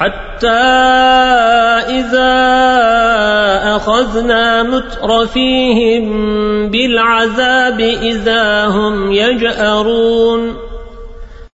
حتى إذا أخذنا مترفيهم بالعذاب إذا هم يجأرون.